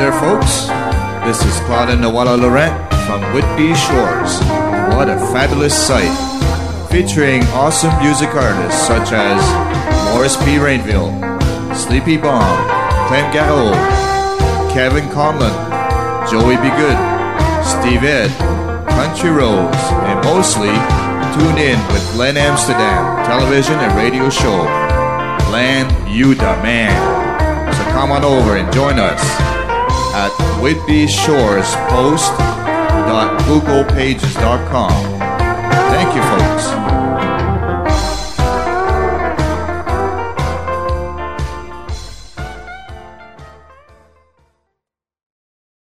there, folks. This is Claude Noella Laurent from Whitby Shores. What a fabulous sight! Featuring awesome music artists such as Morris P. Rainville, Sleepy Bomb, Clem Gallo, Kevin Conlon, Joey Be Good, Steve Ed, Country Rose, and mostly tune in with Len Amsterdam television and radio show. Len, you the man. So come on over and join us at whitbyshorespostgooglepages.com. Thank you, folks.